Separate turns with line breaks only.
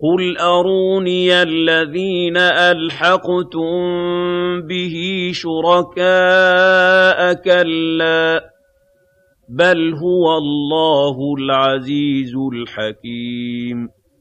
قُلْ أَرُونِيَ الَّذِينَ أَلْحَقْتُم بِهِ شُرَكَاءَ ۖ كَلَّا ۚ بَلْ هُوَ اللَّهُ الْعَزِيزُ الْحَكِيمُ